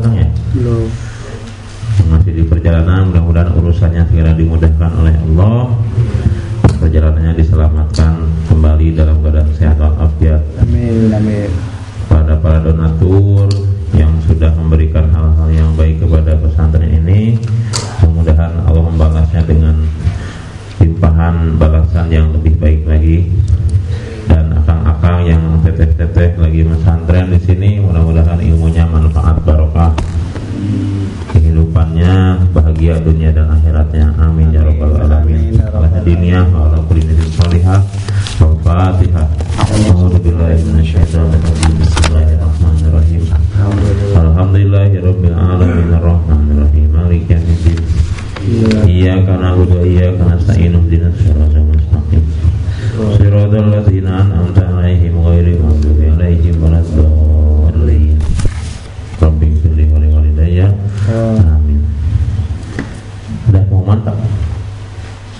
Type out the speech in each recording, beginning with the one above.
datang ya? Belum. Masih di perjalanan, mudah-mudahan urusannya segera dimudahkan oleh Allah perjalanannya diselamatkan kembali dalam keadaan sehat walafiat. Amin, amin. Pada para donatur yang sudah memberikan hal-hal yang baik kepada pesantren ini, mudah-mudahan Allah membalasnya dengan limpahan balasan yang lebih baik lagi. Akang-akang yang teteh-teteh lagi pesantren di sini, mudah-mudahan ilmunya manfaat barokah. Kehidupannya bahagia dunia dan akhiratnya. Amin ya rabbal alamin. ala dunia wa salihah wa fatihah a'udzu billahi minasyaitonir rajim bismillahirrahmanirrahim. Alhamdulillahi rabbil alamin arrahmanir rahim maliki yaumiddin. Iyyaka na'budu wa iyyaka nasta'in. Ihdinas siratal mustaqim siratal ladzina an'amta 'alaihim ghairil maghdubi 'alaihim waladdallin. Rabbi firli wali walidayya. Amin. Udah mau mantap?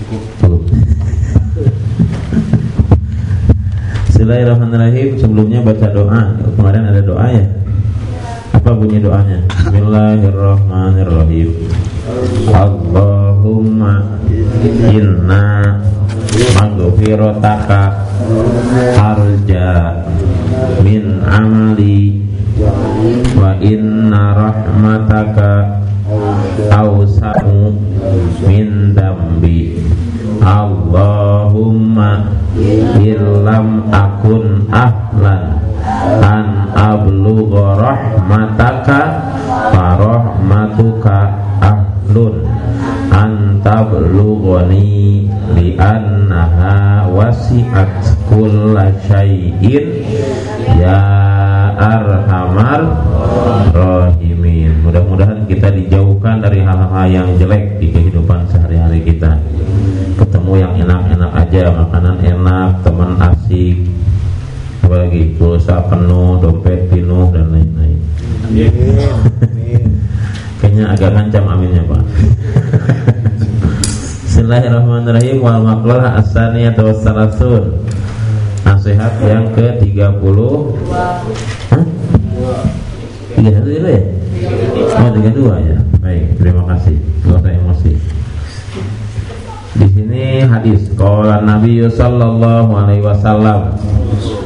Cukup. Cukup Bismillahirrahmanirrahim. Sebelumnya baca doa. Kemarin ada doa ya? Apa bunyi doanya? Bismillahirrahmanirrahim. Allahumma inna maghfirataka arja min amali wa inna rahmataka awsa'u min dambi. Allahumma illam akun ahlan an ablugha rahmataka farahmatuka ahlun an tablughani li annaha wasi'at kulla syai'in. Ya arhamar rahimin. Mudah-mudahan kita dijauhkan dari hal-hal yang jelek di kehidupan sehari-hari kita. Ketemu yang enak-enak aja makanan enak teman asik apalagi pulsa penuh dompet penuh dan lain-lain kayaknya agak ngancam aminnya pak. Bismillahirrahmanirrahim. Wal maqlah as-saniyatu was-salasun. Nasihat yang ke-30 Hah? 31 dulu ya? Oh 32 ya. Baik, terima kasih. Gak emosi. Di sini hadis. Qala Nabi sallallahu alaihi wasallam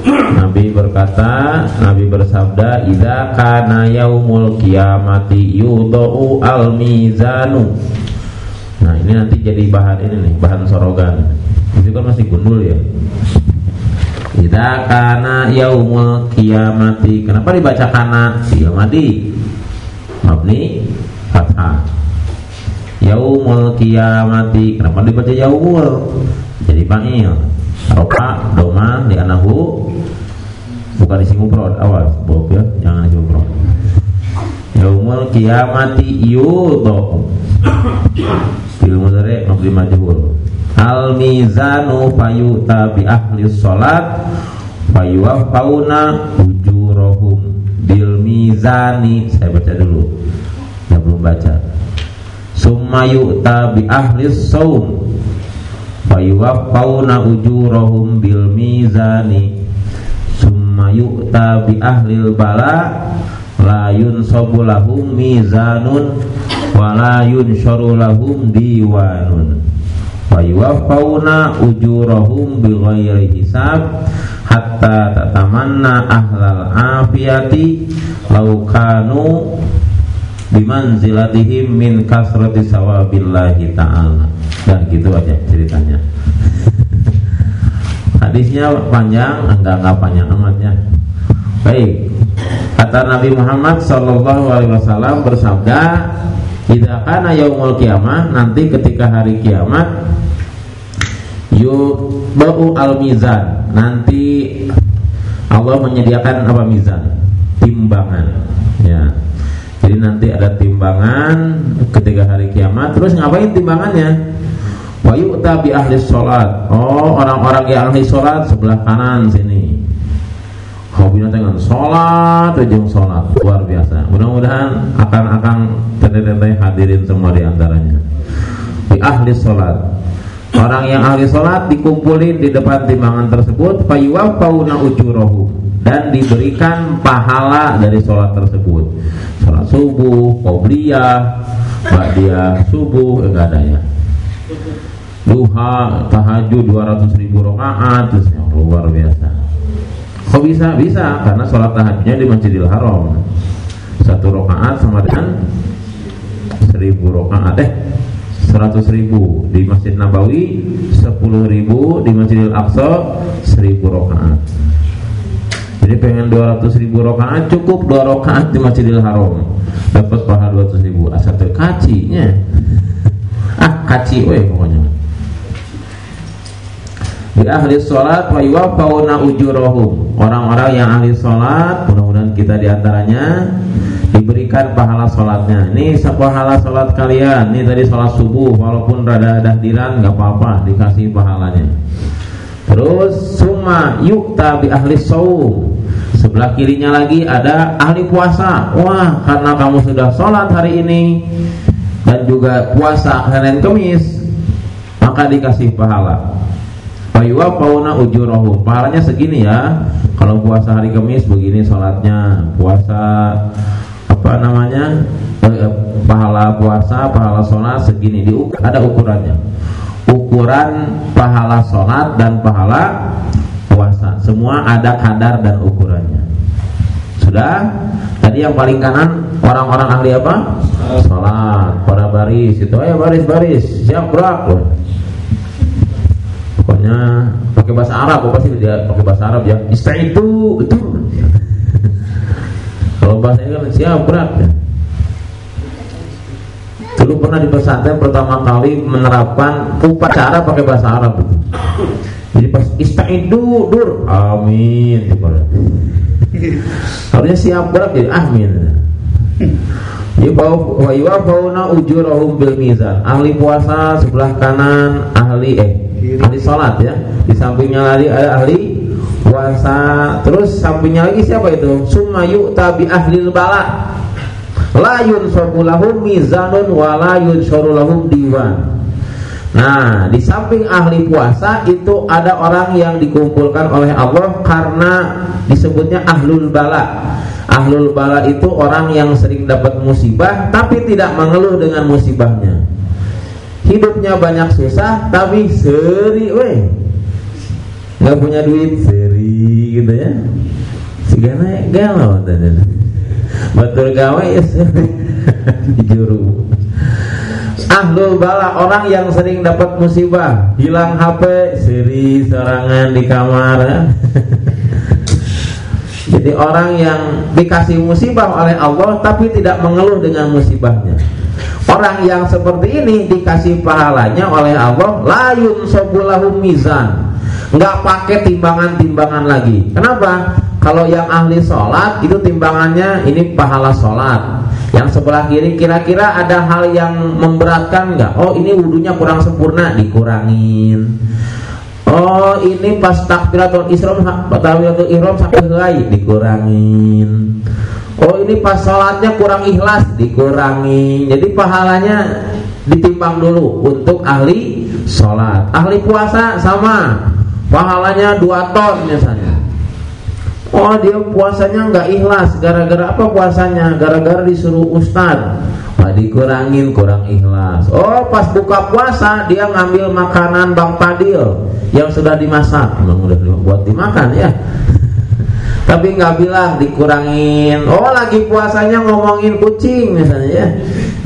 Nabi berkata, Nabi bersabda, "Idza kana yaumul qiyamati yudau al-mizanu." Nah, ini nanti jadi bahan ini nih, bahan sorogan. Itu kan masih gundul ya. Idza kana yaumul qiyamati. Kenapa dibaca kana? Qiyamati. Mabni fathah. Yaumul qiyamati. Kenapa dibaca yaumul? Jadi panggil. Roka doma di anahu bukan isi mufrad awas Bob ya. Jangan isi mufrad yaumul qiyamati yudau fil mudhari mabni majhul. Al mizanu fayuta bi ahli salat fayuwafauna ujurahum. Bil mizani saya baca dulu. Saya belum baca. Summa yu'ta bi ahli saum fayuwafauna ujurahum bil mizani summa yu'ta bi ahli bala la yunsabu lahum mizanun wa la yunsharu lahum diwanun. Fayuwafauna ujurahum bi ghairi hisab hatta tatamanna ahlal afiyati laukanu bimanzilatihim min kasrati sawabillahi ta'ala. Dan gitu aja ceritanya. Hadisnya panjang enggak enggak panjang amatnya Baik. Kata Nabi Muhammad Shallallahu bersabda, "Jika kana yaumul kiamah nanti ketika hari kiamat, bau al mizan nanti Allah menyediakan apa mizan? Timbangan. Ya jadi nanti ada timbangan ketika hari kiamat. Terus ngapain timbangannya? Wa yu'ta ahli sholat. Oh orang-orang yang ahli sholat sebelah kanan sini. Hobinya dengan sholat ujung sholat. Luar biasa. Mudah-mudahan akan-akan tete-tete hadirin semua di antaranya Di ahli sholat. Orang yang ahli sholat dikumpulin di depan timbangan tersebut Fayuwafawna ujurohu Dan diberikan pahala dari sholat tersebut. Sholat subuh, qobliyah, ba'diyah subuh, enggak ada ya. Duha tahajud 200 ribu ya, luar biasa. Kok bisa? Bisa karena sholat tahajudnya di Masjidil Haram. Satu rakaat sama dengan seribu rakaat. Eh seratus ribu di Masjid Nabawi sepuluh ribu di Masjidil Aqsa seribu rakaat jadi pengen 200 ribu rakaat cukup dua rakaat di Masjidil Haram. Dapat pahala 200 ribu. Asal terkacinya ah kaci weh pokoknya. Di ahli sholat wa yuwaffauna ujurahum. Orang-orang yang ahli sholat mudah-mudahan kita di antaranya diberikan pahala sholatnya. Ini pahala sholat kalian. Ini tadi sholat subuh walaupun rada dahdiran nggak apa-apa dikasih pahalanya terus summa yukta bi ahli saum sebelah kirinya lagi ada ahli puasa. Wah karena kamu sudah sholat hari ini dan juga puasa Senin Kemis maka dikasih pahala. Fayuwa fauna ujurahum Pahalanya segini ya. Kalau puasa hari Kamis begini sholatnya. Puasa apa namanya? Eh, Pahala puasa, pahala sholat segini. Di, Ada ukurannya Ukuran pahala sholat dan pahala puasa. Semua ada kadar dan ukurannya. Sudah? Tadi yang paling kanan orang-orang ahli apa? Sholat. Pada baris. Itu Ayo baris-baris. Siap gerak pokoknya pakai bahasa Arab. Pasti dia pakai bahasa Arab ya? Itu itu kalau bahasanya kan siap berat. ya dulu pernah di pesantren pertama kali menerapkan upacara pakai bahasa Arab. Jadi pas istaidu dur. Amin. Harusnya siap berat jadi amin. Wa yuwafawna ujurahum bil mizan. Ahli puasa sebelah kanan, ahli eh ahli sholat ya. Di sampingnya lagi ada ahli puasa. Terus sampingnya lagi siapa itu? Summa yu'ta bi ahli bala la yunsabu lahum mizanun wa la lahum diwan. Nah, di samping ahli puasa itu ada orang yang dikumpulkan oleh Allah karena disebutnya ahlul bala. Ahlul bala itu orang yang sering dapat musibah tapi tidak mengeluh dengan musibahnya. Hidupnya banyak susah tapi seri weh. Nggak punya duit seri gitu ya. Segala galau tadi betul gawe ya. Juru ahlul bala orang yang sering dapat musibah. Hilang HP seri serangan di kamar. Jadi orang yang dikasih musibah oleh Allah tapi tidak mengeluh dengan musibahnya. Orang yang seperti ini dikasih pahalanya oleh Allah layun sobulahum mizan. Nggak pakai timbangan-timbangan lagi. Kenapa kalau yang ahli sholat itu timbangannya ini pahala sholat. Yang sebelah kiri kira-kira ada hal yang memberatkan nggak? Oh ini wudhunya kurang sempurna dikurangin. Oh ini pas takbiratul isram takbiratul ihram sampai helai dikurangin. Oh ini pas sholatnya kurang ikhlas dikurangi Jadi pahalanya ditimbang dulu untuk ahli sholat. Ahli puasa sama Pahalanya 2 ton misalnya Oh dia puasanya nggak ikhlas. Gara-gara apa puasanya? Gara-gara disuruh ustad Nah, dikurangin kurang ikhlas. Oh pas buka puasa dia ngambil makanan Bang Padil Yang sudah dimasak. Memang udah buat dimakan ya? Tapi nggak bilang dikurangin. Oh lagi puasanya ngomongin kucing misalnya ya.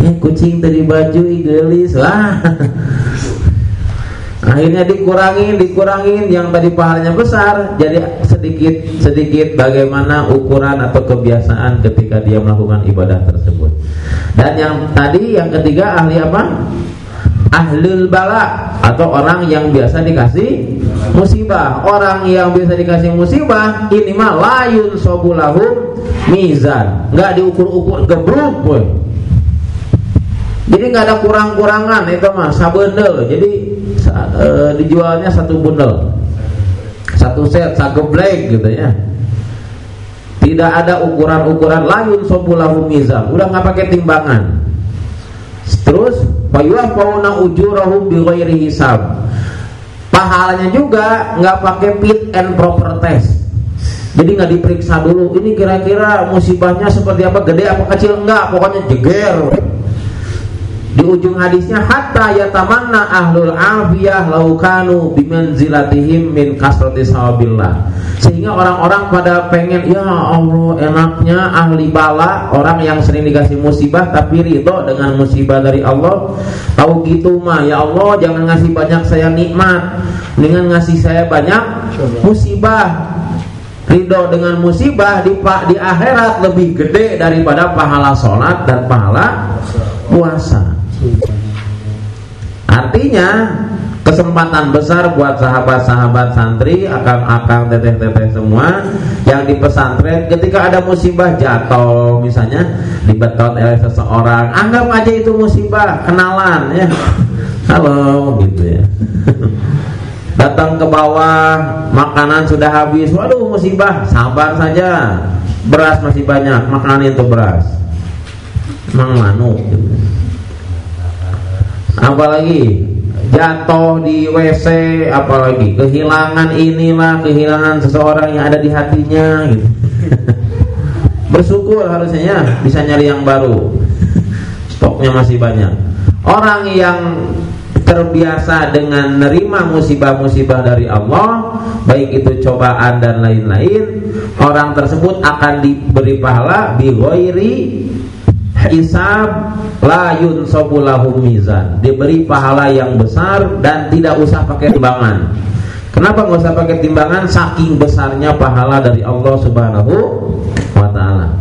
Eh, kucing tadi baju gelis lah. Akhirnya dikurangin dikurangin. Yang tadi pahalanya besar jadi sedikit sedikit bagaimana ukuran atau kebiasaan ketika dia melakukan ibadah tersebut. Dan yang tadi yang ketiga ahli apa? Ahlul bala atau orang yang biasa dikasih musibah. Orang yang biasa dikasih musibah ini mah layun sobulahum mizan. Nggak diukur-ukur gebruk boy. Jadi nggak ada kurang-kurangan itu mah sabendel. Jadi e, dijualnya satu bundel satu set sageblek gitu ya. Tidak ada ukuran-ukuran layun sobulahu mizan udah nggak pakai timbangan. Terus payuah fauna ujurahum bighairi hisab. Pahalanya juga nggak pakai fit and proper test. Jadi nggak diperiksa dulu. Ini kira-kira musibahnya seperti apa? Gede apa kecil? Enggak pokoknya jeger di ujung hadisnya hatta yatamanna ahlul afiyah laukanu bimanzilatihim min kasrati sawabillah. Sehingga orang-orang pada pengen ya Allah enaknya ahli bala orang yang sering dikasih musibah tapi ridho dengan musibah dari Allah. Tahu gitu mah ya Allah jangan ngasih banyak saya nikmat dengan ngasih saya banyak musibah. Ridho dengan musibah di di akhirat lebih gede daripada pahala sholat dan pahala puasa Artinya kesempatan besar buat sahabat-sahabat santri akang-akang teteh-teteh semua yang di pesantren ketika ada musibah jatuh misalnya dibetot oleh seseorang. Anggap aja itu musibah kenalan ya. Halo gitu ya. Datang ke bawah makanan sudah habis. Waduh musibah. Sabar saja. Beras masih banyak. Makanan itu beras. Mang manu gitu apalagi jatuh di WC apalagi kehilangan inilah kehilangan seseorang yang ada di hatinya gitu. Bersyukur harusnya ya bisa nyari yang baru. Stoknya masih banyak. Orang yang terbiasa dengan nerima musibah-musibah dari Allah baik itu cobaan dan lain-lain orang tersebut akan diberi pahala bi hisab la yunsabu mizan. Diberi pahala yang besar dan tidak usah pakai timbangan. Kenapa nggak usah pakai timbangan? Saking besarnya pahala dari Allah Subhanahu wa taala.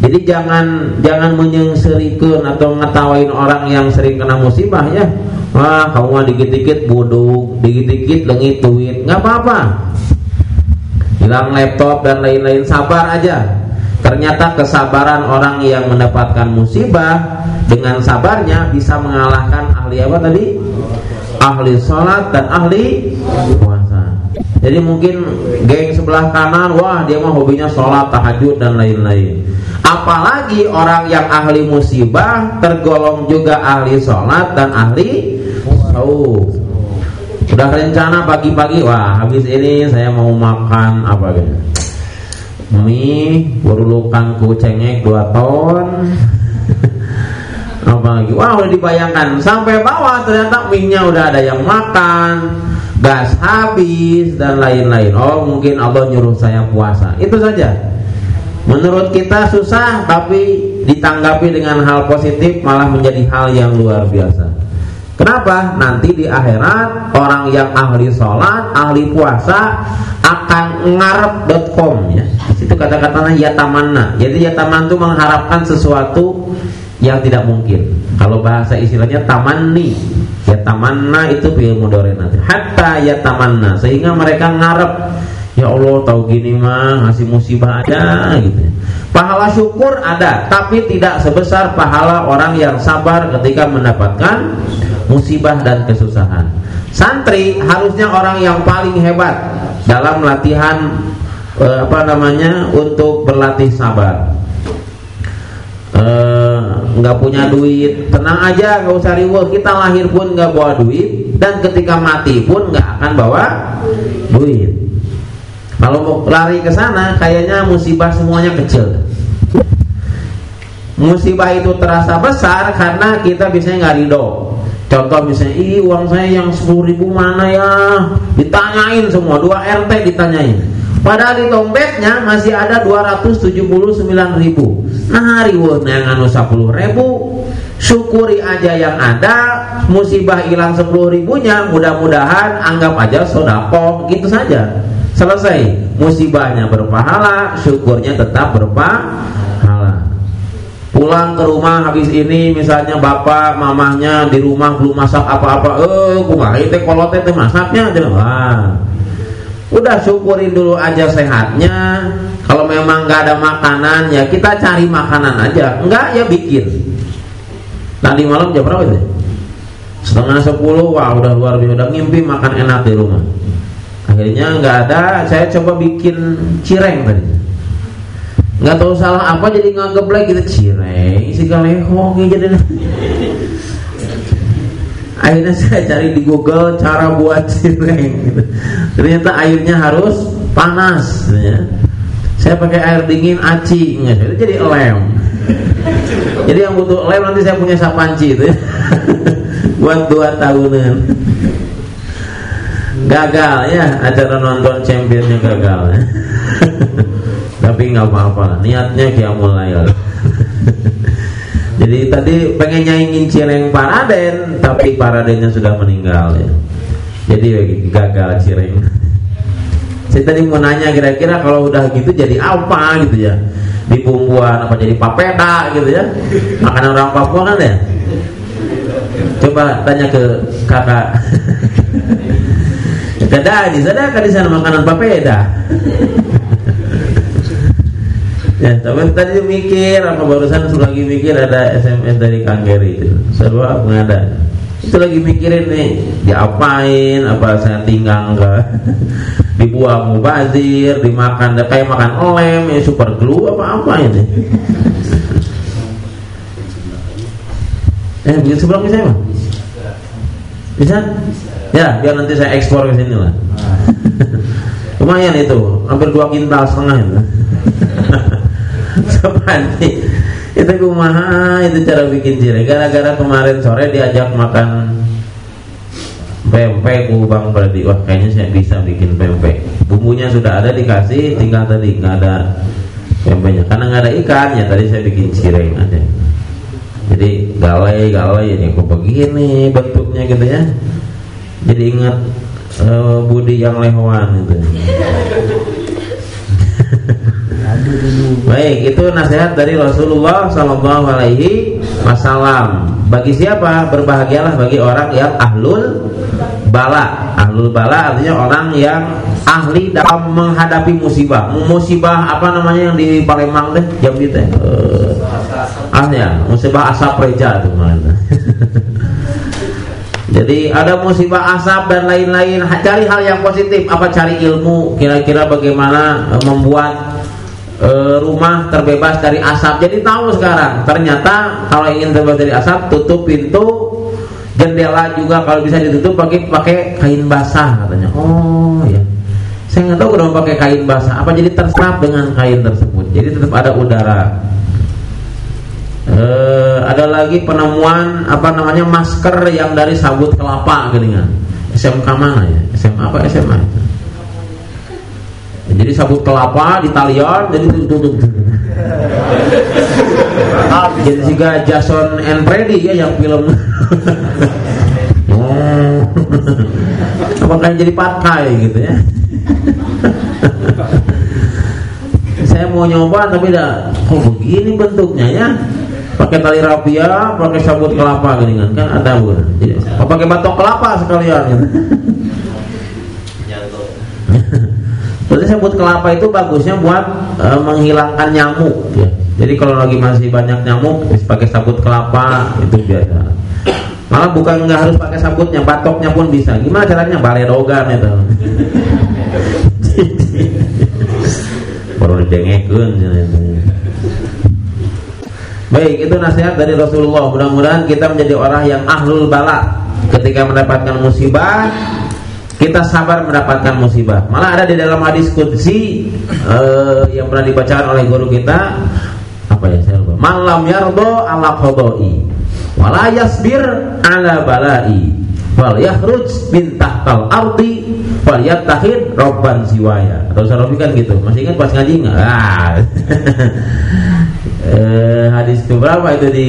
Jadi jangan jangan menyengserikan atau ngetawain orang yang sering kena musibah ya. Wah kamu mah dikit-dikit bodoh dikit-dikit lengit duit. Nggak apa-apa. Hilang laptop dan lain-lain sabar aja Ternyata kesabaran orang yang mendapatkan musibah dengan sabarnya bisa mengalahkan ahli apa tadi? Ahli sholat dan ahli puasa. Jadi mungkin geng sebelah kanan, wah dia mah hobinya sholat, tahajud dan lain-lain. Apalagi orang yang ahli musibah tergolong juga ahli sholat dan ahli oh Udah rencana pagi-pagi, wah habis ini saya mau makan apa gitu mie berulukan ku cengek dua ton. Apa lagi? Wah udah dibayangkan. Sampai bawah ternyata mie udah ada yang makan gas habis dan lain-lain. Oh mungkin Allah nyuruh saya puasa. Itu saja. Menurut kita susah tapi ditanggapi dengan hal positif malah menjadi hal yang luar biasa Kenapa? Nanti di akhirat orang yang ahli sholat, ahli puasa akan ngarep.com ya. Itu kata-katanya ya tamanna. Jadi ya taman itu mengharapkan sesuatu yang tidak mungkin. Kalau bahasa istilahnya tamanni. Ya tamanna itu fi'il mudhari nanti. Hatta ya tamanna sehingga mereka ngarep Ya Allah tahu gini mah ngasih musibah ada gitu. Pahala syukur ada, tapi tidak sebesar pahala orang yang sabar ketika mendapatkan musibah dan kesusahan. Santri harusnya orang yang paling hebat dalam latihan eh, apa namanya untuk berlatih sabar. Eh, nggak punya duit, tenang aja, nggak usah ribut. Kita lahir pun nggak bawa duit dan ketika mati pun nggak akan bawa duit. Kalau mau lari ke sana, kayaknya musibah semuanya kecil. Musibah itu terasa besar karena kita biasanya nggak ridho. Contoh misalnya, ih uang saya yang 10 ribu mana ya? Ditanyain semua, dua RT ditanyain. Padahal di dompetnya masih ada 279 ribu. Nah, ribu yang anu 10 ribu. Syukuri aja yang ada, musibah hilang 10 ribunya, mudah-mudahan anggap aja sodako, gitu saja selesai musibahnya berpahala syukurnya tetap berpahala pulang ke rumah habis ini misalnya bapak mamahnya di rumah belum masak apa-apa. Eh kumaha itu kalau teh masaknya wah. Udah syukurin dulu aja sehatnya. Kalau memang nggak ada makanan ya kita cari makanan aja. Enggak ya bikin. Tadi malam jam berapa itu? Setengah sepuluh wah udah luar biasa. Udah ngimpi makan enak di rumah. Akhirnya nggak ada saya coba bikin cireng tadi nggak tahu salah apa jadi nggak geblek gitu cireng isi kalehong jadi akhirnya saya cari di Google cara buat cireng ternyata airnya harus panas ya. saya pakai air dingin aci. Nggak jadi lem. Jadi yang butuh lem nanti saya punya sapanci itu. Ya. buat dua tahunan. Gagal ya. Acara nonton championnya gagal ya. Tapi nggak apa-apa. Niatnya kia mulai. Jadi tadi pengen nyaingin cireng Paraden tapi Paradennya sudah meninggal ya. Jadi gagal cireng. Saya tadi mau nanya kira-kira kalau udah gitu jadi apa gitu ya? Di bumbuan apa jadi papeda gitu ya? Makanan orang Papua kan ya? Coba tanya ke kakak. Kada di sana kan di sana makanan papeda ya tapi tadi mikir apa barusan lagi mikir ada SMS dari Kang Geri itu. Serba ada. Itu lagi mikirin nih diapain apa saya tinggal ke dibuang mubazir dimakan kayak makan olem ya super glue apa apa ini? Eh bisa sebelah bisa mah bisa? Ya biar nanti saya ekspor ke sini lah. Lumayan itu hampir dua kintal setengah itu seperti itu kumaha itu cara bikin cireng gara-gara kemarin sore diajak makan pempek ku Bang Berdi wah kayaknya saya bisa bikin pempek bumbunya sudah ada dikasih tinggal tadi nggak ada pempeknya karena nggak ada ikan ya tadi saya bikin cireng aja. Jadi galai galai ini kok begini bentuknya gitu ya. Jadi ingat uh, Budi yang lehoan itu Baik, itu nasihat dari Rasulullah Sallallahu Alaihi Wasallam. Bagi siapa? Berbahagialah bagi orang yang ahlul bala. Ahlul bala artinya orang yang ahli dalam menghadapi musibah. Musibah apa namanya yang di Palembang deh? Jam itu. Uh, ah ya, musibah asap reja itu Jadi ada musibah asap dan lain-lain. Cari hal yang positif. Apa cari ilmu? Kira-kira bagaimana membuat e, rumah terbebas dari asap. Jadi tahu sekarang, ternyata kalau ingin terbebas dari asap, tutup pintu, jendela juga kalau bisa ditutup pakai pakai kain basah katanya. Oh ya. Saya nggak tahu kenapa pakai kain basah. Apa jadi terserap dengan kain tersebut? Jadi tetap ada udara. E, ada lagi penemuan apa namanya masker yang dari sabut kelapa geningan. SMK mana ya? SMA apa SMA itu? Jadi sabut kelapa di talian jadi tutup jadi juga Jason and Freddy ya yang film. Oh. apakah jadi pakai gitu ya? Saya mau nyoba tapi dah kok begini bentuknya ya? Pakai tali rapia pakai sabut kelapa gini kan kan ada jadi pakai batok kelapa sekalian gitu. Jadi sebut kelapa itu bagusnya buat e, menghilangkan nyamuk ya. Jadi kalau lagi masih banyak nyamuk pakai sabut kelapa itu biasa. Malah bukan nggak harus pakai sabutnya, batoknya pun bisa. Gimana caranya? Balerogan itu. Baru didengekeun Baik, itu nasihat dari Rasulullah. Mudah-mudahan kita menjadi orang yang ahlul bala ketika mendapatkan musibah kita sabar mendapatkan musibah. Malah ada di dalam hadis kudsi uh, yang pernah dibacakan oleh guru kita apa ya saya lupa. Malam yardo ala qadai wala yasbir ala balai wal yakhruj min tahtal ardi wal yattahid robban siwaya atau saya kan gitu masih ingat pas ngaji nggak ah. eh, hadis itu berapa itu di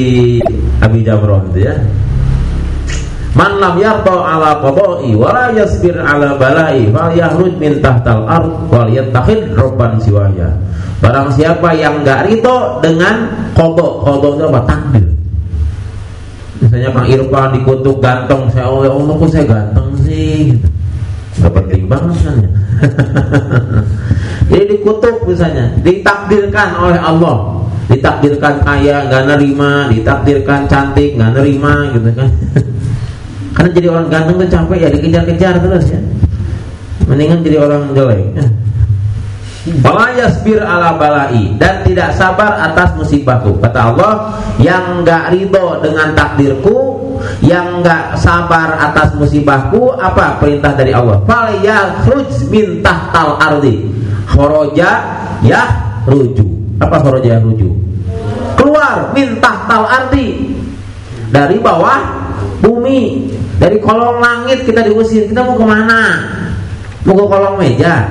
Abi Jamroh itu ya Man lam yarda ala qada'i wa la yasbir ala bala'i fal yahruj min tahtal ard wal yattakhid robban siwaya. Barang siapa yang enggak ridho dengan qada, qada itu apa? Takdir. Misalnya Bang Irfan dikutuk ganteng, saya oh ya Allah kok saya ganteng sih gitu. Penting banget kan ya. Jadi dikutuk misalnya, ditakdirkan oleh Allah ditakdirkan kaya nggak nerima ditakdirkan cantik nggak nerima gitu kan Karena jadi orang ganteng tuh capek ya dikejar-kejar terus ya. Mendingan jadi orang jelek. Ya. Balayasbir ala balai dan tidak sabar atas musibahku. Kata Allah, yang enggak ridho dengan takdirku, yang enggak sabar atas musibahku, apa perintah dari Allah? Falyakhruj min tahtal ardi. Khoroja ya ruju. Apa khoroja ya ruju? Keluar min tahtal ardi dari bawah bumi dari kolong langit kita diusir, kita mau ke mana? Mau ke kolong meja?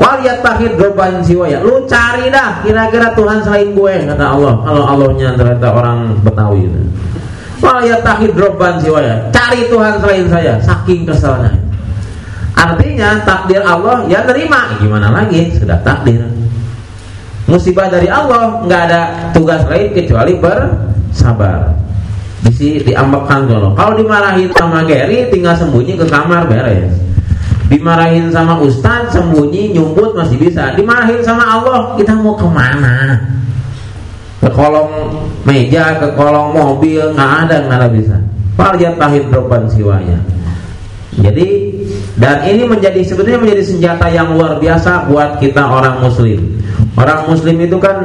Waliyat tahid roban siwaya. Lu cari dah kira-kira Tuhan selain gue kata Allah. Kalau Allahnya ternyata orang Betawi. Waliyat tahid roban siwaya. Cari Tuhan selain saya. Saking keselnya. Artinya takdir Allah ya terima. Gimana lagi? Sudah takdir. Musibah dari Allah nggak ada tugas lain kecuali bersabar di diambekkan dulu. Kalau dimarahin sama Gary tinggal sembunyi ke kamar beres. Dimarahin sama Ustadz sembunyi nyumput masih bisa. Dimarahin sama Allah kita mau ke mana? Ke kolong meja, ke kolong mobil nggak ada nggak ada bisa. Tahid roban siwanya. Jadi dan ini menjadi sebetulnya menjadi senjata yang luar biasa buat kita orang Muslim. Orang Muslim itu kan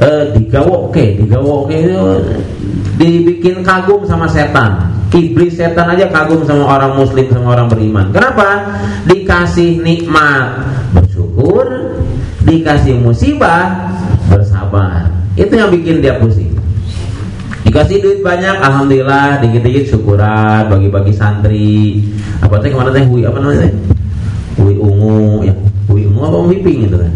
eh, digawoke, digawoke itu dibikin kagum sama setan. Iblis setan aja kagum sama orang muslim sama orang beriman. Kenapa? Dikasih nikmat bersyukur, dikasih musibah bersabar. Itu yang bikin dia pusing. Dikasih duit banyak, alhamdulillah, dikit-dikit syukuran, bagi-bagi santri. Apa teh ke mana teh? Hui apa namanya teh? Hui ungu, ya. Hui ungu apa hui pink itu kan?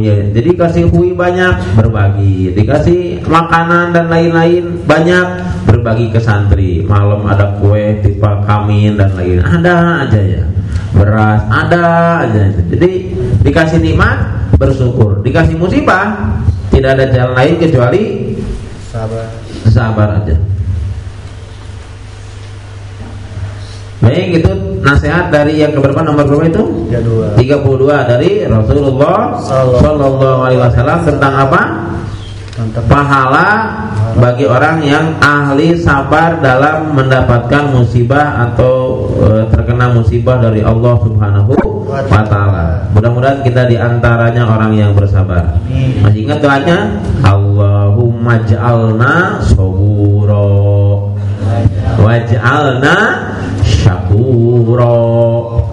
Ya jadi kasih hui banyak berbagi. Dikasih makanan dan lain-lain banyak berbagi ke santri. Malam ada kue tipe kamin dan lain ada aja ya. Beras ada aja jadi dikasih nikmat bersyukur. Dikasih musibah tidak ada jalan lain kecuali sabar. sabar aja Baik itu nasihat dari yang keberapa nomor berapa itu? 32. 32 dari Rasulullah Sallallahu Alaihi Wasallam tentang apa? Pahala bagi orang yang ahli sabar dalam mendapatkan musibah atau e, terkena musibah dari Allah Subhanahu wa taala. Mudah-mudahan kita di antaranya orang yang bersabar. Masih ingat doanya? Allahumma ja'alna saburo waj'alna syakura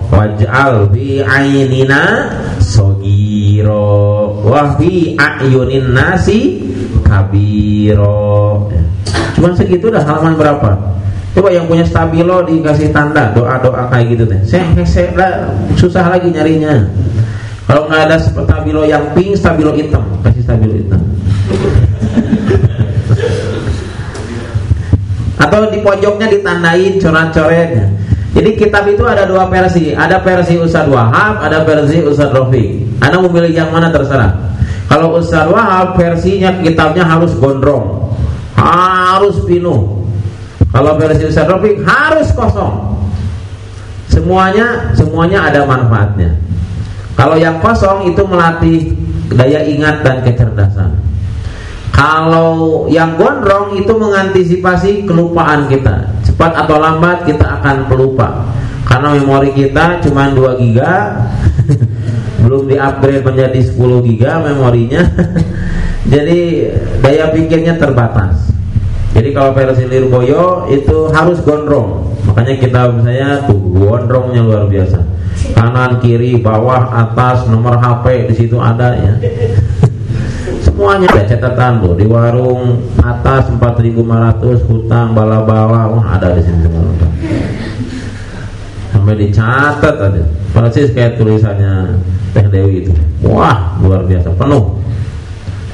waj'al fi ainina sogiro wa fi ayunin nasi kabiro cuma segitu dah halaman berapa? Coba yang punya stabilo dikasih tanda doa-doa kayak gitu deh saya, saya susah lagi nyarinya. Kalau nggak ada stabilo yang pink stabilo hitam. Kasih stabilo hitam. Atau di pojoknya ditandain coret-coretnya jadi kitab itu ada dua versi, ada versi Ustaz Wahab, ada versi Ustaz Rofiq. Anda memilih yang mana terserah. Kalau Ustaz Wahab versinya kitabnya harus gondrong, harus penuh. Kalau versi Ustaz Rofiq harus kosong. Semuanya semuanya ada manfaatnya. Kalau yang kosong itu melatih daya ingat dan kecerdasan. Kalau yang gondrong itu mengantisipasi kelupaan kita. Cepat atau lambat kita akan pelupa. Karena memori kita cuma 2 giga belum di-upgrade menjadi 10 giga memorinya. Jadi daya pikirnya terbatas. Jadi kalau versi Lirboyo itu harus gondrong. Makanya kita misalnya tuh gondrongnya luar biasa. Kanan, kiri, bawah, atas, nomor HP di situ ada ya semuanya. Ada catatan tuh di warung atas 4500 hutang bala bawah wah ada di sini semua sampai dicatat ada persis kayak tulisannya Teh Dewi itu. Wah luar biasa. Penuh.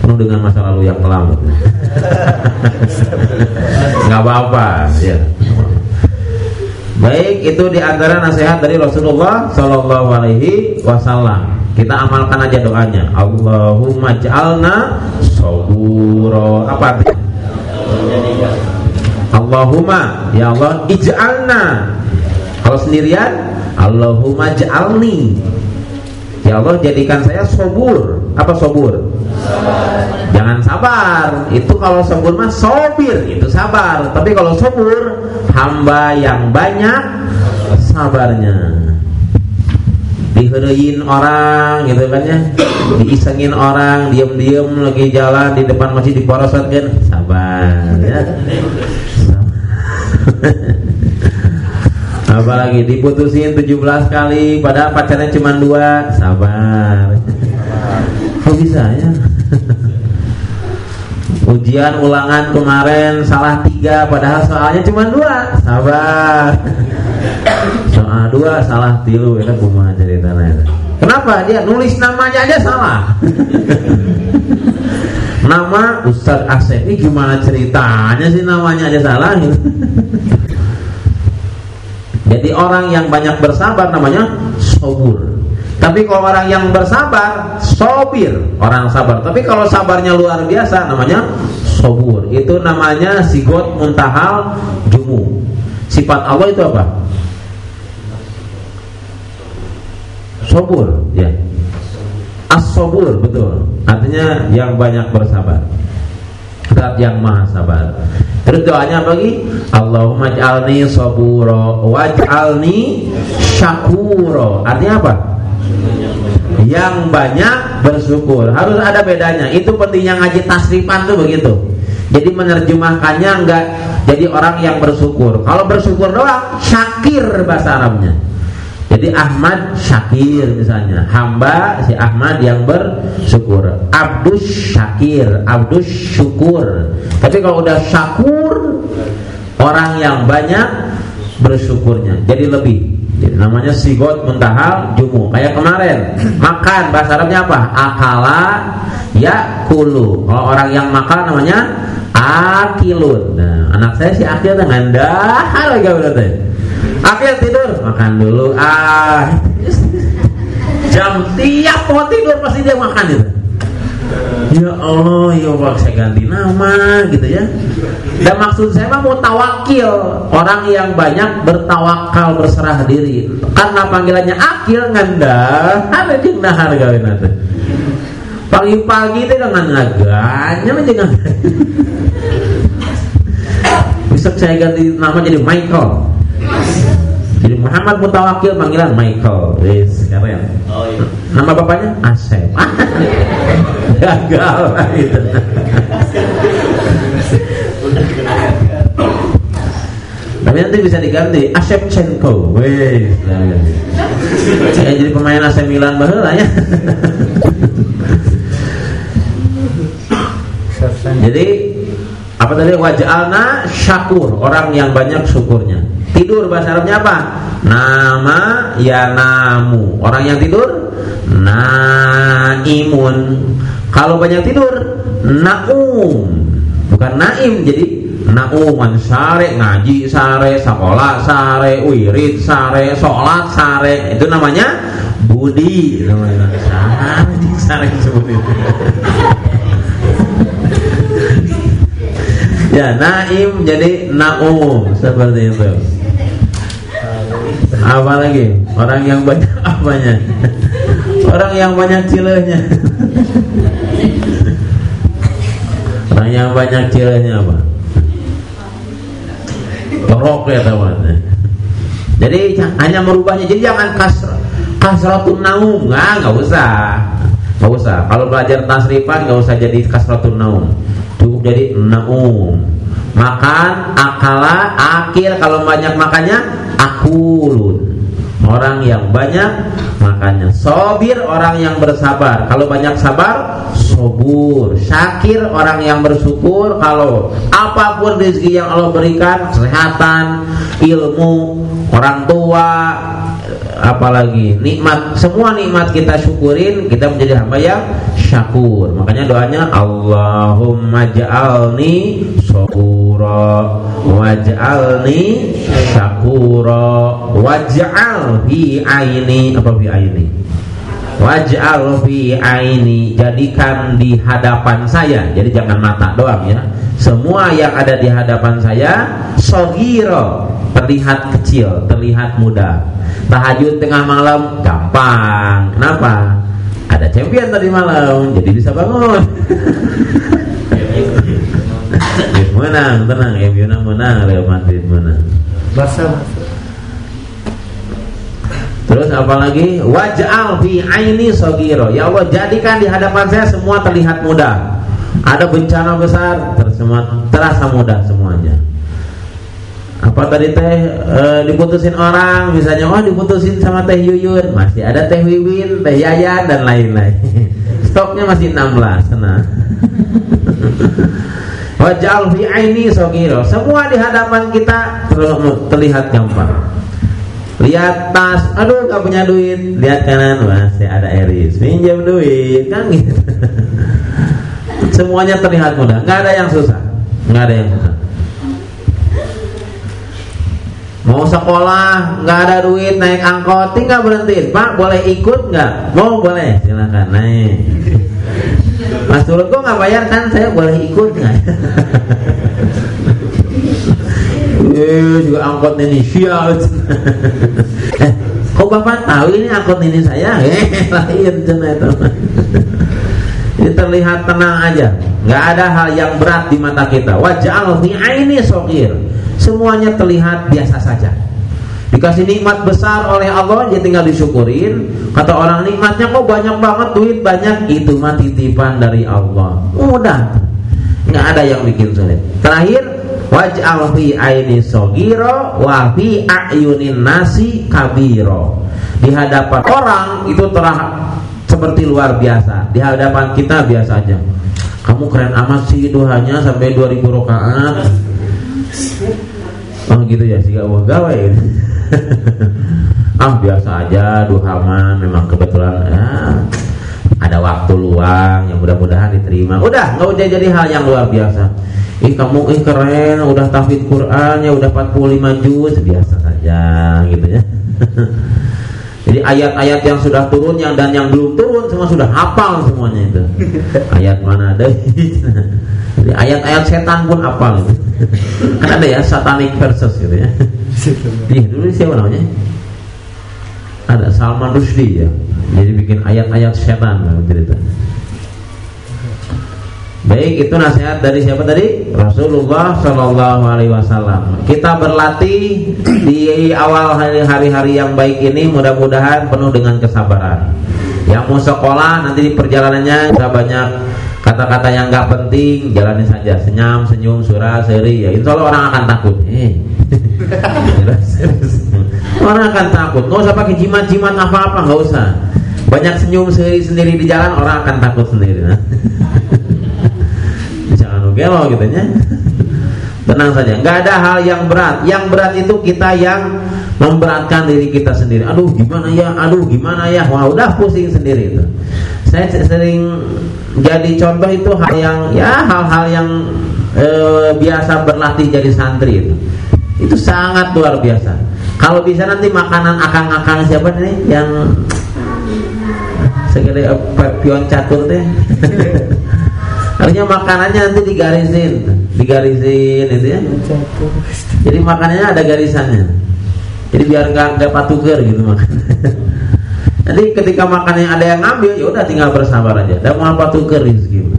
Penuh dengan masa lalu yang kelam nggak apa-apa ya baik itu di antara nasihat dari Rasulullah Shallallahu Alaihi Wasallam. Kita amalkan aja doanya. Allahumma ja'alna saburo apa Allahumma ya Allah ij'alna. Kalau sendirian Allahumma ja'alni. Ya Allah jadikan saya sobur. Apa sobur? Sabar. Jangan sabar. Itu kalau sobur mah sobir Itu sabar. Tapi kalau sobur Hamba yang banyak Sabarnya. Diherein orang gitu kan ya. Diisengin orang Diem-diem lagi jalan Di depan masjid kan Sabar ya. Apalagi diputusin 17 kali padahal pacarnya cuma dua sabar. Kok bisa ya ujian ulangan kemarin salah tiga padahal soalnya cuma dua. Sabar. Soal dua salah tilu. Ya kumaha ceritanya? Kenapa? Dia nulis namanya aja salah. Nama Ustadz Asep. Ini gimana ceritanya sih namanya aja salah? Jadi orang yang banyak bersabar namanya sobur. Tapi kalau orang yang bersabar, sobir, orang sabar. Tapi kalau sabarnya luar biasa, namanya sobur. Itu namanya sigot muntahal jumu. Sifat Allah itu apa? Sobur, ya. As-sobur, betul. Artinya yang banyak bersabar. Zat yang maha sabar. Terus doanya bagi Allahumma ja'alni sabura waj'alni syakuro. Artinya apa? Yang banyak bersyukur. Harus ada bedanya. Itu pentingnya ngaji tasrifan tuh begitu. Jadi menerjemahkannya enggak jadi orang yang bersyukur. Kalau bersyukur doang, syakir bahasa Arabnya. Jadi Ahmad Syakir misalnya Hamba si Ahmad yang bersyukur Abdus Syakir Abdus Syukur Tapi kalau udah Syakur Orang yang banyak bersyukurnya Jadi lebih namanya sigot muntahal jumu. Kayak kemarin. Makan. Bahasa Arabnya apa? Akala ya kulu Kalau orang yang makan namanya Akilun. Nah anak saya si Akil dengan dahal lagi berarti Akhir tidur. Makan dulu. Ah. Jam tiap mau tidur pasti dia makan itu ya Allah ya Allah saya ganti nama gitu ya dan maksud saya mah mau tawakil orang yang banyak bertawakal berserah diri karena panggilannya akil nganda ada jeung dahar gawe nanti pagi-pagi itu dengan ngaganya dengan besok saya ganti nama jadi Michael jadi Muhammad Mutawakil panggilan Michael. Yes, keren. Oh iya. Nama bapaknya Asep. Gagal. Tapi nanti bisa diganti Asep Chenko. Saya jadi pemain AC Milan bahula ya. jadi apa tadi waj'alna syakur orang yang banyak syukurnya Tidur bahasa Arabnya apa? Nama ya namu. Orang yang tidur naimun. Kalau banyak tidur naum. Bukan naim jadi nauman sare ngaji sare sekolah sare wirid sare sholat sare itu namanya budi namanya sare sare seperti itu ya naim jadi naum seperti itu apa lagi? Orang yang banyak apanya? Orang yang banyak cilehnya. Orang yang banyak cilehnya apa? Rok ya teman. Jadi hanya merubahnya. Jadi jangan kasr kasratun naum, nggak nggak usah, nggak usah. Kalau belajar tasrifan nggak usah jadi kasratun naum, cukup jadi naum. Makan, akala, akhir kalau banyak makannya akulun orang yang banyak makannya sobir orang yang bersabar. Kalau banyak sabar sobur. Syakir orang yang bersyukur kalau apa pun rezeki yang Allah berikan kesehatan ilmu orang tua apalagi nikmat semua nikmat kita syukurin kita menjadi hamba yang syakur. Makanya doanya Allahumma ja'alni syakura waj'alni syakura. Waj'al fi aini apa fi aini? Waj'al fi aini jadikan di hadapan saya. Jadi jangan mata doang ya. Semua yang ada di hadapan saya sogiro terlihat kecil terlihat mudah tahajud tengah malam gampang. Kenapa? Ada champion tadi malam jadi bisa bangun. Menang tenang. MU menang Real Madrid menang. Barca. Terus apalagi waj'al fi aini sogiro. Ya Allah jadikan di hadapan saya semua terlihat mudah. Ada bencana besar terasa mudah semuanya. Apa tadi teh e, diputusin orang? Misalnya oh diputusin sama teh Yuyun. Masih ada teh Wiwin, teh Yayan dan lain-lain. Stoknya masih 16 nah. Waj'al fi aini sogiro. Semua di hadapan kita terlihat gampang. Lihat tas aduh nggak punya duit. Lihat kanan masih ada Eris. Pinjam duit kan gitu semuanya terlihat mudah. Nggak ada yang susah. Nggak ada yang susah mau sekolah nggak ada duit naik angkot tinggal berhenti pak boleh ikut nggak mau boleh silakan naik Mas turun kok nggak bayar kan saya boleh ikut nggak Eh, juga angkot Indonesia. eh, kok bapak tahu ini angkot ini saya? Eh, lain cina itu. Ini terlihat tenang aja, nggak ada hal yang berat di mata kita. Wajah fi aini sokir, semuanya terlihat biasa saja. Dikasih nikmat besar oleh Allah, dia tinggal disyukurin. Kata orang nikmatnya kok banyak banget, duit banyak, itu mah titipan dari Allah. Mudah, nggak ada yang bikin sulit. Terakhir waj'al fi aini sogiro wa fi ayunin nasi kabiro di hadapan orang itu telah seperti luar biasa di hadapan kita biasa aja kamu keren amat sih doanya sampai 2000 rakaat oh gitu ya sih. Gak gawe. Ah biasa aja duhaman memang kebetulan ya. Ada waktu luang yang mudah-mudahan diterima. Udah nggak usah jadi hal yang luar biasa. Ih kamu ih keren, udah tahfidz Quran ya udah 45 juz. Biasa saja gitu ya. Jadi ayat-ayat yang sudah turun yang dan yang belum turun semua sudah hafal semuanya itu. Ayat mana ada? Jadi ayat-ayat setan pun hafal. kan ada ya satanic verses gitu ya. Nih dulu siapa namanya? Ada Salman Rushdie ya. Jadi bikin ayat-ayat setan cerita. Baik itu nasihat dari siapa tadi? Rasulullah Shallallahu Alaihi Wasallam. Kita berlatih di awal hari-hari yang baik ini mudah-mudahan penuh dengan kesabaran. Yang mau sekolah nanti di perjalanannya bisa banyak kata-kata yang nggak penting jalani saja senyum senyum surah seri ya insya Allah orang akan takut eh. orang akan takut nggak usah pakai jimat-jimat apa-apa nggak usah banyak senyum sendiri sendiri di jalan orang akan takut sendiri gelo gitu ya. Tenang saja nggak ada hal yang berat. Yang berat itu kita yang memberatkan diri kita sendiri. Aduh gimana ya? Aduh gimana ya? Wah udah pusing sendiri itu. Saya sering jadi contoh itu hal yang ya hal-hal yang e, biasa berlatih jadi santri itu. Itu sangat luar biasa. Kalau bisa nanti makanan akang-akang siapa nih yang segede pion catur deh Artinya makanannya nanti digarisin, digarisin itu ya. Jadi makanannya ada garisannya. Jadi biar nggak nggak patuker gitu makan. Nanti ketika makannya ada yang ngambil, ya udah tinggal bersabar aja. Dan mau patuker rezeki.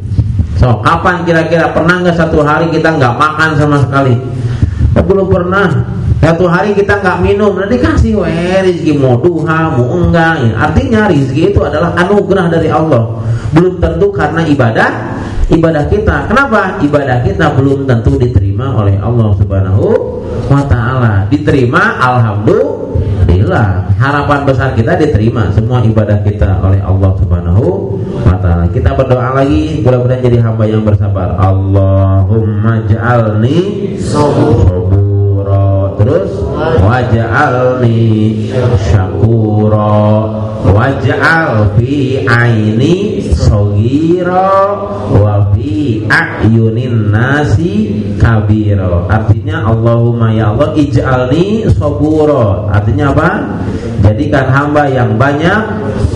So, kapan kira-kira pernah nggak satu hari kita nggak makan sama sekali? Ya, belum pernah. Satu hari kita nggak minum, nanti kasih weh rezeki mau duha, mau enggak. Artinya rezeki itu adalah anugerah dari Allah. Belum tentu karena ibadah, ibadah kita. Kenapa? Ibadah kita belum tentu diterima oleh Allah Subhanahu wa taala. Diterima alhamdulillah. Harapan besar kita diterima semua ibadah kita oleh Allah Subhanahu wa taala. Kita berdoa lagi mudah-mudahan jadi hamba yang bersabar. Allahumma ja'alni sabura. terus waj'alni syakura waj'al fi aini sogira wa fi ayunin nasi kabiro artinya Allahumma ya Allah ij'alni sabura. Artinya apa? Jadikan hamba yang banyak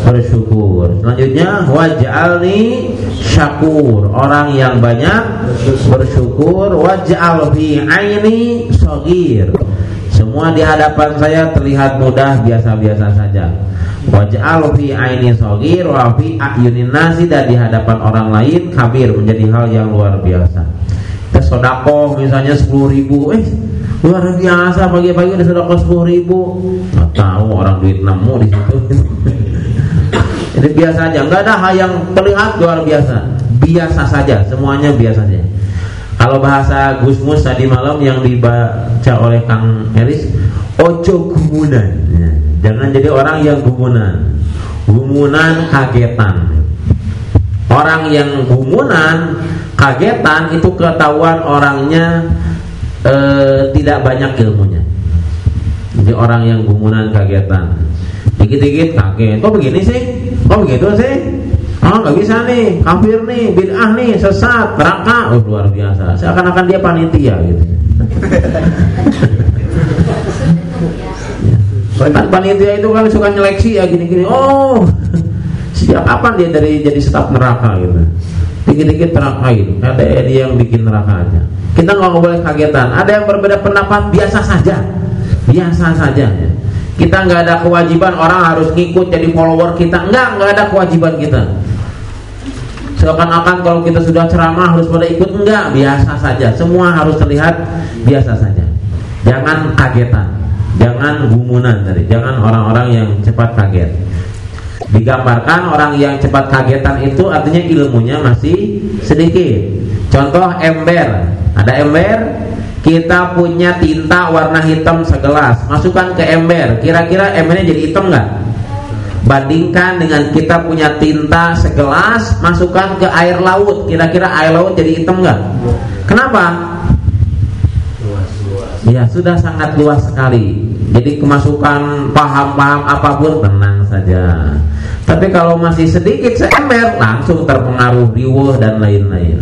bersyukur. Selanjutnya waj'alni syakur. Orang yang banyak bersyukur. Waj'al fi aini sogir semua di hadapan saya terlihat mudah biasa-biasa saja Waj'al fi aini sogir wa fi ayunin nasi dan di hadapan orang lain kabir menjadi hal yang luar biasa. Kita sodako misalnya sepuluh ribu, eh luar biasa pagi-pagi udah sodako sepuluh ribu. Nggak tahu orang duit nemu di situ. Ini biasa aja, nggak ada hal yang terlihat luar biasa. Biasa saja, semuanya biasa saja. Kalau bahasa Gusmus tadi malam yang dibaca oleh Kang Eris, ojo gumunan. Ya Jangan jadi orang yang gumunan Gumunan kagetan Orang yang gumunan Kagetan itu ketahuan orangnya e, Tidak banyak ilmunya Jadi orang yang gumunan kagetan Dikit-dikit kaget Kok begini sih? Kok begitu sih? Oh nggak bisa nih, kafir nih, bid'ah nih, sesat, neraka, oh, luar biasa. Seakan-akan dia panitia gitu. Kan panitia itu kan suka nyeleksi ya gini-gini. Oh, sejak kapan dia dari jadi staf neraka gitu? Dikit-dikit neraka itu. Ada dia yang bikin neraka aja. Kita nggak boleh kagetan. Ada yang berbeda pendapat biasa saja, biasa saja. Ya. Kita nggak ada kewajiban orang harus ngikut jadi follower kita. Enggak, nggak ada kewajiban kita. Seakan-akan kalau kita sudah ceramah harus pada ikut enggak, biasa saja. Semua harus terlihat biasa saja. Jangan kagetan. Jangan gumunan tadi, jangan orang-orang yang cepat kaget. Digambarkan orang yang cepat kagetan itu artinya ilmunya masih sedikit. Contoh ember, ada ember, kita punya tinta warna hitam segelas, masukkan ke ember, kira-kira embernya jadi hitam nggak? Bandingkan dengan kita punya tinta segelas, masukkan ke air laut, kira-kira air laut jadi hitam nggak? Kenapa? Ya sudah sangat luas sekali. Jadi kemasukan paham-paham apa pun tenang saja. Tapi kalau masih sedikit seember langsung terpengaruh riuh dan lain-lain.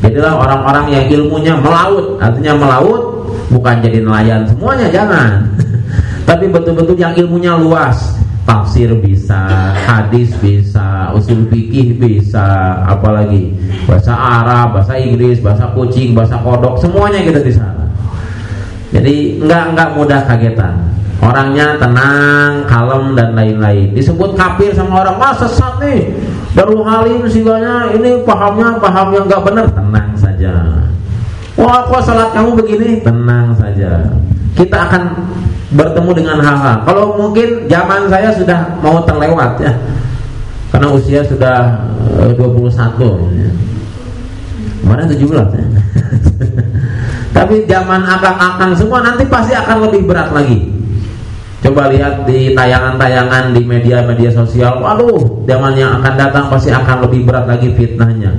Jadilah orang-orang yang ilmunya melaut, artinya melaut bukan jadi nelayan semuanya jangan. Tapi betul-betul yang ilmunya luas, tafsir bisa, hadis bisa, usul fikih bisa, apalagi bahasa Arab, bahasa Inggris, bahasa kucing, bahasa kodok, semuanya kita di sana. Jadi enggak enggak mudah kagetan. Orangnya tenang, kalem dan lain-lain. Disebut kafir sama orang, wah sesat nih. Baru halim siganya ini pahamnya paham yang enggak benar. Tenang saja. Wah kok salat kamu begini? Tenang saja. Kita akan bertemu dengan hal-hal. Kalau mungkin zaman saya sudah mau terlewat ya. Karena usia sudah 21 ya. Kemarin 17 ya. Tapi zaman akang-akang semua nanti pasti akan lebih berat lagi. Coba lihat di tayangan-tayangan di media-media sosial. Waduh, zaman yang akan datang pasti akan lebih berat lagi fitnahnya.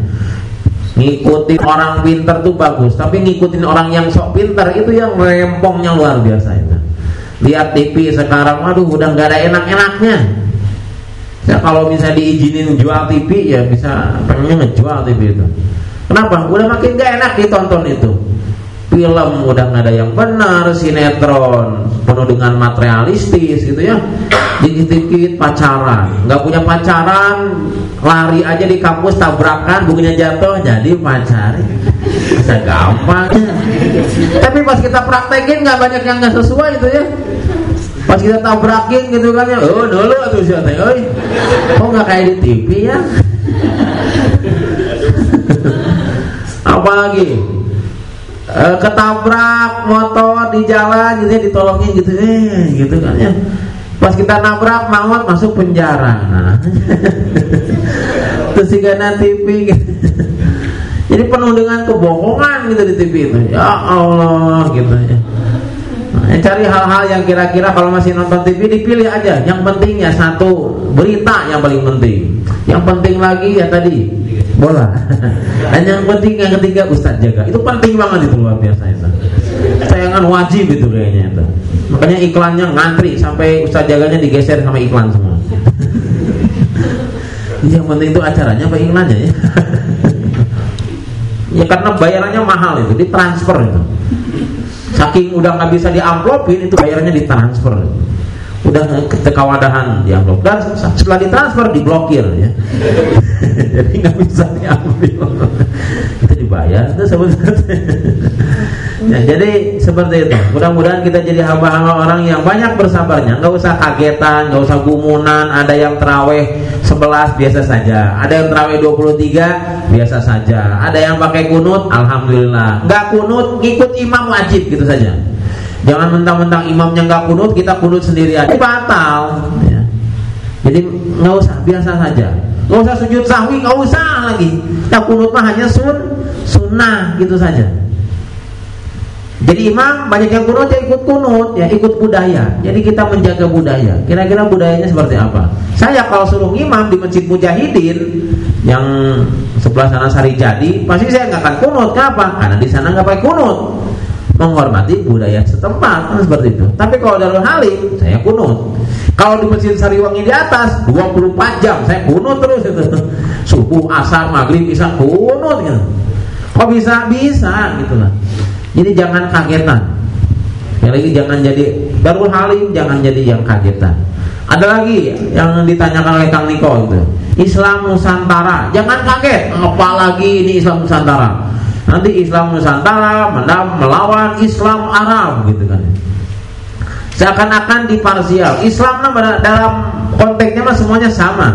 Ngikutin orang pinter tuh bagus, tapi ngikutin orang yang sok pinter itu yang rempongnya luar biasa itu. Lihat TV sekarang, waduh udah nggak ada enak-enaknya. Ya, kalau bisa diizinin jual TV ya bisa pengen ngejual TV itu. Kenapa? Udah makin gak enak ditonton itu film udah nggak ada yang benar sinetron penuh dengan materialistis gitu ya dikit-dikit pacaran nggak punya pacaran lari aja di kampus tabrakan bukunya jatuh jadi pacar bisa gampang tapi pas kita praktekin nggak banyak yang nggak sesuai itu ya pas kita tabrakin gitu kan ya. Oh dulu tuh siapa oh kok nggak kayak di TV ya? Apa lagi e, ketabrak motor di jalan gitu ya ditolongin gitu eh gitu kan ya. Pas kita nabrak maut masuk penjara. Nah. terus gana TV gitu. jadi penuh dengan kebohongan gitu di TV itu. Ya Allah gitu ya nah, cari hal-hal yang kira-kira kalau masih nonton TV dipilih aja yang penting ya satu berita yang paling penting yang penting lagi ya tadi bola. Dan yang penting yang ketiga Ustadz jaga. Itu penting banget itu luar biasa itu. Tayangan wajib itu kayaknya itu. Makanya iklannya ngantri sampai ustaz jaganya digeser sama iklan semua. yang penting itu acaranya apa iklannya ya? ya karena bayarannya mahal itu, ditransfer itu. Saking udah nggak bisa diamplopin itu bayarannya ditransfer. Udah kekawadahan diamplop dan setelah ditransfer diblokir ya. Jadi nggak bisa diambil. itu dibayar itu sebenarnya. Ya, jadi seperti itu. Mudah-mudahan kita jadi hamba-hamba orang yang banyak bersabarnya. Nggak usah kagetan, nggak usah gumunan. Ada yang teraweh 11 biasa saja. Ada yang terawih 23 biasa saja. Ada yang pakai kunut, alhamdulillah. Nggak kunut, ngikut imam wajib gitu saja. Jangan mentang-mentang imamnya nggak kunut, kita kunut sendiri aja. Batal. Ya. Jadi nggak usah, biasa saja. Nggak usah sujud sahwi, nggak usah lagi. Nah kunut mah hanya sun, sunnah gitu saja. Jadi imam banyak yang kunut ya ikut kunut ya ikut budaya. Jadi kita menjaga budaya. Kira-kira budayanya seperti apa? Saya kalau suruh imam di masjid mujahidin yang sebelah sana Sari Jadi, pasti saya nggak akan kunut. Kenapa? Karena di sana nggak pakai kunut. Menghormati budaya setempat kan seperti itu. Tapi kalau Darul Halim saya kunut. Kalau di masjid Sariwangi di atas 24 jam saya kunut terus itu. Subuh, asar, maghrib, isya kunut gitu. Kok bisa? Bisa gitu lah. Jadi jangan kagetan. Yang lagi jangan jadi Darul Halim jangan jadi yang kagetan. Ada lagi yang ditanyakan oleh Kang Niko itu. Islam Nusantara, jangan kaget. Apalagi ini Islam Nusantara. Nanti Islam Nusantara melawan Islam Arab gitu kan. Seakan-akan diparsial. Islam dalam konteksnya mah semuanya sama.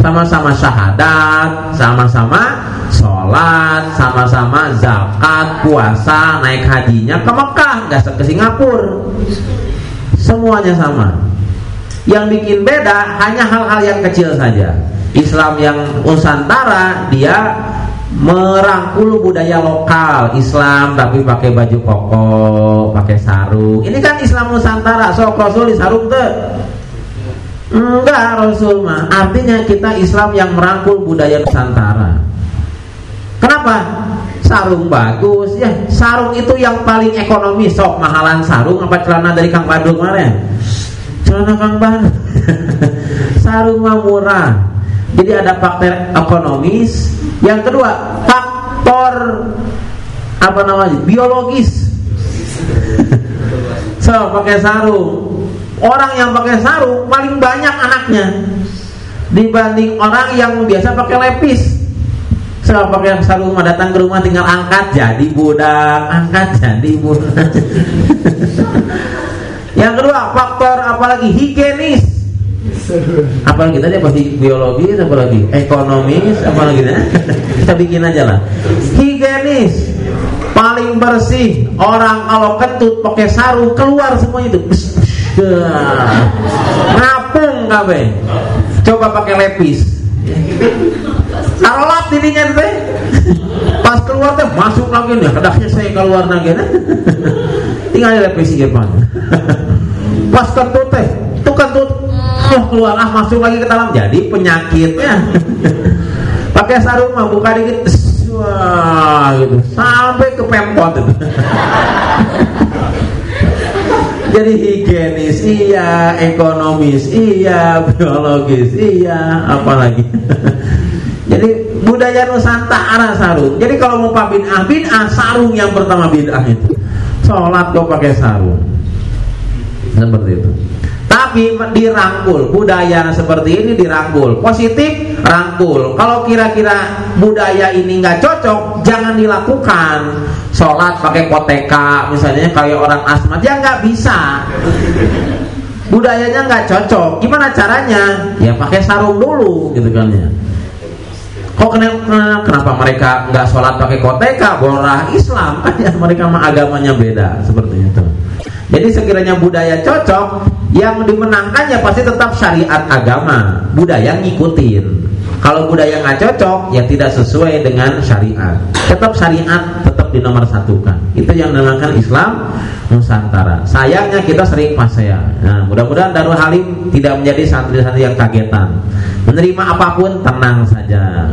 Sama-sama syahadat, sama-sama sholat, sama-sama zakat, puasa, naik hajinya ke Mekah, nggak ke Singapura. Semuanya sama. Yang bikin beda hanya hal-hal yang kecil saja. Islam yang Nusantara dia merangkul budaya lokal Islam tapi pakai baju koko, pakai sarung. Ini kan Islam Nusantara, sok Rasul di sarung tuh. Enggak Rasul mah. Artinya kita Islam yang merangkul budaya Nusantara. Kenapa? Sarung bagus ya. Sarung itu yang paling ekonomis. Sok mahalan sarung apa celana dari Kang Bandung kemarin? Celana Kang Bandung. sarung mah murah. Jadi ada faktor ekonomis. Yang kedua, faktor apa namanya? Biologis. so, pakai sarung orang yang pakai sarung paling banyak anaknya dibanding orang yang biasa pakai lepis. Saya pakai sarung mah datang ke rumah tinggal angkat jadi budak, angkat jadi budak. yang kedua faktor apalagi higienis. Apalagi tadi apa biologis, apalagi ekonomis, apalagi ya? kita bikin aja lah. Higienis, paling bersih. Orang kalau kentut pakai sarung keluar semua itu. Ngapung kabe. Coba pakai lepis. Taruh dirinya teh. Pas keluar teh masuk lagi nih. Kedahnya saya keluar lagi nih. Tinggal lepis di depan. Pas kentut teh, tuh kentut oh, keluar ah masuk lagi ke dalam jadi penyakitnya. pakai sarung mah buka dikit. Wah gitu. Sampai ke pempot jadi higienis iya. Ekonomis iya. Biologis iya. Apalagi. Jadi budaya Nusantara sarung jadi kalau mau bid'ah bid'ah sarung yang pertama bid'ah itu. Sholat kok pakai sarung. Seperti itu tapi dirangkul. Budaya seperti ini dirangkul. Positif rangkul. Kalau kira-kira budaya ini nggak cocok jangan dilakukan. Sholat pakai koteka misalnya kayak orang asmat ya nggak bisa. Budayanya nggak cocok. Gimana caranya? Ya pakai sarung dulu gitu kan ya. Kok kenapa, kenapa mereka nggak sholat pakai koteka? Borah Islam. Kan ya mereka mah agamanya beda seperti itu jadi sekiranya budaya cocok yang dimenangkannya pasti tetap syariat agama. Budaya ngikutin. Kalau budaya nggak cocok ya tidak sesuai dengan syariat. Tetap syariat tetap satukan itu yang dinamakan Islam Nusantara. Sayangnya kita sering pas saya nah mudah-mudahan Darul Halim tidak menjadi santri-santri yang kagetan. Menerima apa pun tenang saja.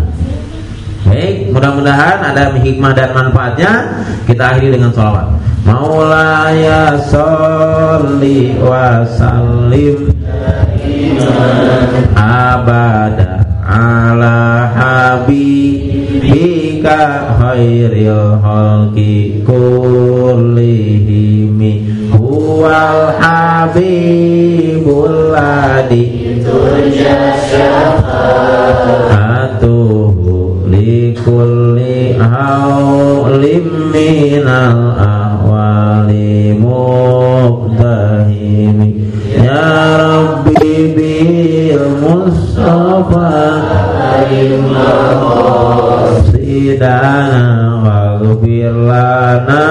Baik, mudah-mudahan ada hikmah dan manfaatnya. Kita akhiri dengan sholawat. Maulaya salli wa sallim. Abada ala habibika khairil halki kullihimi. Huwal habibul ladhi turja syafa'atuhu likulli hawlim minal ahwali muqtahimi ya rabbi bil mustafa sidana waghfir lana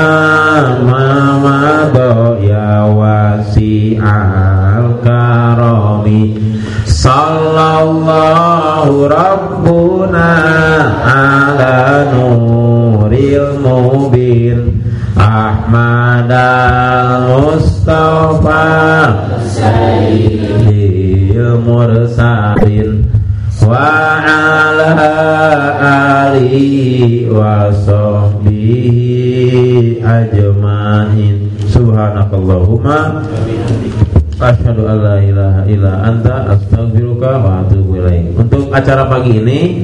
ma madha ya wasi'al karami. Sallallahu rabbuna ala nuril al-Mustafa Sayyidil mursalin Wa ala alihi wa sahbihi ajmain Subhanakallahumma Asyhadu an la anta astaghfiruka wa. Untuk acara pagi ini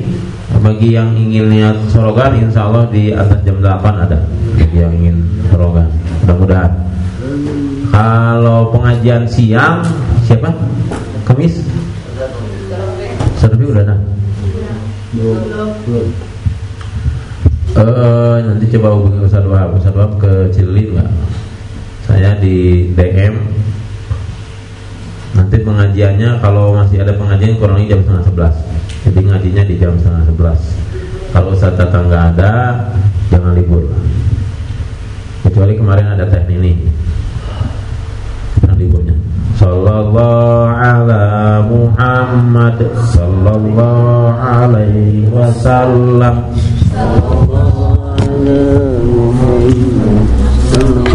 bagi yang ingin lihat sorogan insya Allah di atas jam 8 ada yang ingin sorogan mudah-mudahan kalau pengajian siang siapa? Kamis? Serbi udah nah Uh, nanti coba hubungi Ustaz Wahab Ustaz Wahab ke Cililin nggak? Saya di DM Nanti pengajiannya kalau masih ada pengajian kurang lebih jam setengah sebelas. Jadi ngajinya di jam setengah sebelas. Kalau saat datang nggak ada, jangan libur. Kecuali kemarin ada teh ini. Nah, liburnya. Sallallahu ala Muhammad Sallallahu alaihi wasallam Sallallahu ala Muhammad